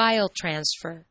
file transfer.